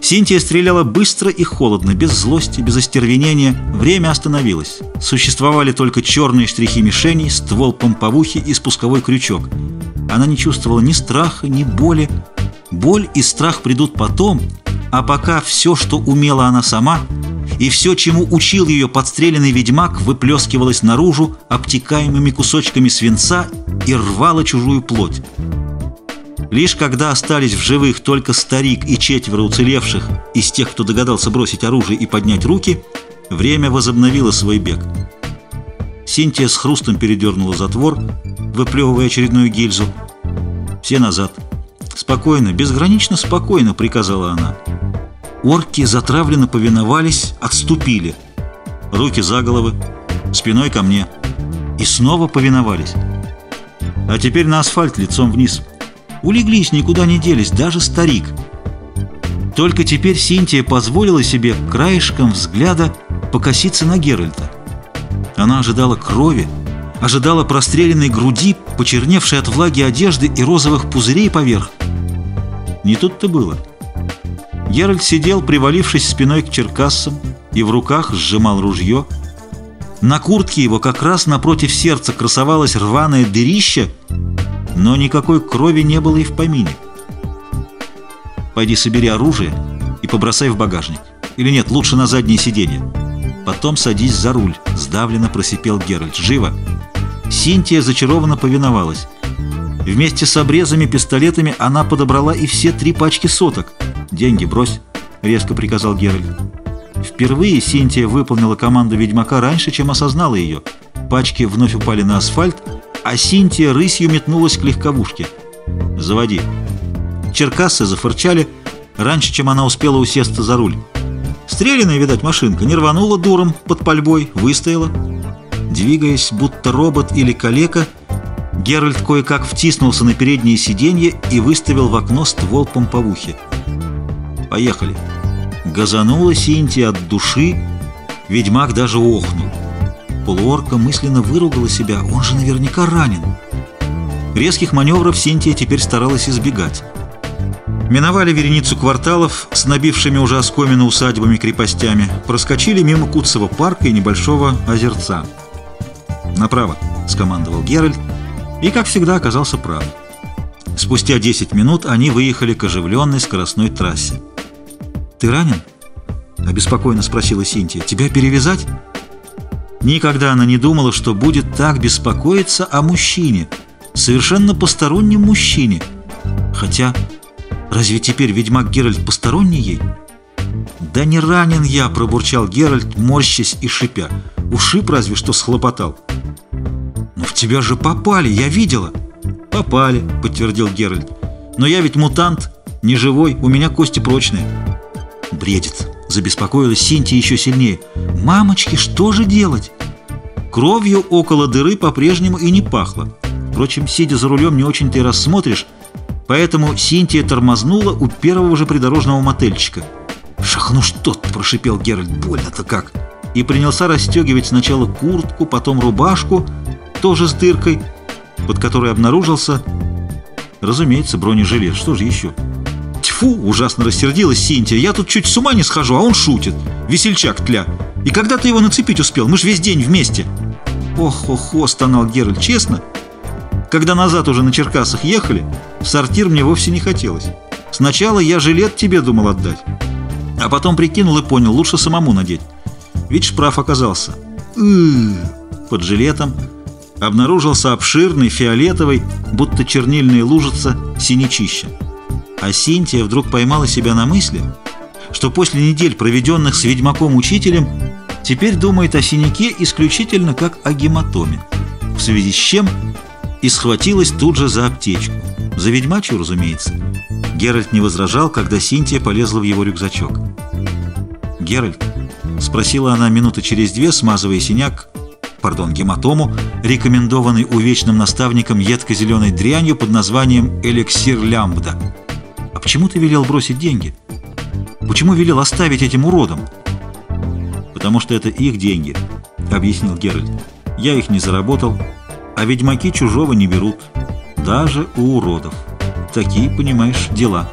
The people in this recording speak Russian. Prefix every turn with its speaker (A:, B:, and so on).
A: Синтия стреляла быстро и холодно, без злости, без остервенения. Время остановилось. Существовали только черные штрихи мишеней, ствол помповухи и спусковой крючок. Она не чувствовала ни страха, ни боли. Боль и страх придут потом, а пока все, что умела она сама, и все, чему учил ее подстреленный ведьмак, выплескивалось наружу обтекаемыми кусочками свинца и рвало чужую плоть. Лишь когда остались в живых только старик и четверо уцелевших из тех, кто догадался бросить оружие и поднять руки, время возобновило свой бег. Синтия с хрустом передернула затвор, выплевывая очередную гильзу. «Все назад!» «Спокойно, безгранично спокойно», — приказала она. Орки затравленно повиновались, отступили. Руки за головы, спиной ко мне. И снова повиновались. А теперь на асфальт лицом вниз. Улеглись, никуда не делись, даже старик. Только теперь Синтия позволила себе краешком взгляда покоситься на Геральта. Она ожидала крови, ожидала простреленной груди, почерневшей от влаги одежды и розовых пузырей поверх. Не тут-то было. Геральт сидел, привалившись спиной к черкассам, и в руках сжимал ружье. На куртке его как раз напротив сердца красовалось рваное дырище — но никакой крови не было и в помине. Пойди собери оружие и побросай в багажник. Или нет, лучше на заднее сиденье. Потом садись за руль, сдавленно просипел Геральт. Живо! Синтия зачарованно повиновалась. Вместе с обрезами, пистолетами она подобрала и все три пачки соток. «Деньги брось», — резко приказал Геральт. Впервые Синтия выполнила команду ведьмака раньше, чем осознала ее. Пачки вновь упали на асфальт, а Синтия рысью метнулась к легковушке. «Заводи». Черкассы зафырчали раньше, чем она успела усесться за руль. Стреляная, видать, машинка не рванула дуром под пальбой, выстояла. Двигаясь, будто робот или калека, Геральт кое-как втиснулся на переднее сиденье и выставил в окно ствол помповухи. «Поехали». Газанула Синтия от души, ведьмак даже охнул. Полуорка мысленно выругала себя, он же наверняка ранен. Резких маневров Синтия теперь старалась избегать. Миновали вереницу кварталов с набившими уже оскомину усадьбами-крепостями, проскочили мимо Кутцева парка и небольшого озерца. «Направо», — скомандовал Геральт, и, как всегда, оказался прав. Спустя 10 минут они выехали к оживленной скоростной трассе. «Ты ранен?» — обеспокоенно спросила Синтия. «Тебя перевязать?» Никогда она не думала, что будет так беспокоиться о мужчине, совершенно постороннем мужчине. Хотя, разве теперь ведьмак Геральт посторонний ей? «Да не ранен я!» – пробурчал Геральт, морщась и шипя. «Ушиб разве что схлопотал». «Но в тебя же попали, я видела!» «Попали», – подтвердил Геральт. «Но я ведь мутант, не живой, у меня кости прочные». «Бредит», Забеспокоилась Синтия еще сильнее. «Мамочки, что же делать?» Кровью около дыры по-прежнему и не пахло. Впрочем, сидя за рулем, не очень-то и рассмотришь, поэтому Синтия тормознула у первого же придорожного мотельчика. «Шах, что ты!» – прошипел Геральт. «Больно-то как!» И принялся расстегивать сначала куртку, потом рубашку, тоже с дыркой, под которой обнаружился, разумеется, бронежилет. Что же еще? Фу, ужасно рассердилась Синтия. Я тут чуть с ума не схожу, а он шутит. Весельчак тля. И когда ты его нацепить успел? Мы ж весь день вместе. Ох-охо, стонал Геральт. Честно, когда назад уже на Черкасах ехали, в сортир мне вовсе не хотелось. Сначала я жилет тебе думал отдать. А потом прикинул и понял, лучше самому надеть. Видишь, прав оказался. Под жилетом обнаружился обширный, фиолетовый, будто чернильная лужица, синячища. А Синтия вдруг поймала себя на мысли, что после недель, проведенных с ведьмаком-учителем, теперь думает о синяке исключительно как о гематоме, в связи с чем и схватилась тут же за аптечку. За ведьмачью, разумеется. Геральт не возражал, когда Синтия полезла в его рюкзачок. «Геральт?» — спросила она минуты через две, смазывая синяк, пардон, гематому, рекомендованный увечным наставником едко-зеленой дрянью под названием «эликсир лямбда». Почему ты велел бросить деньги? Почему велел оставить этим уродам? Потому что это их деньги, объяснил Геральт. Я их не заработал, а ведьмаки чужого не берут, даже у уродов. Такие, понимаешь, дела.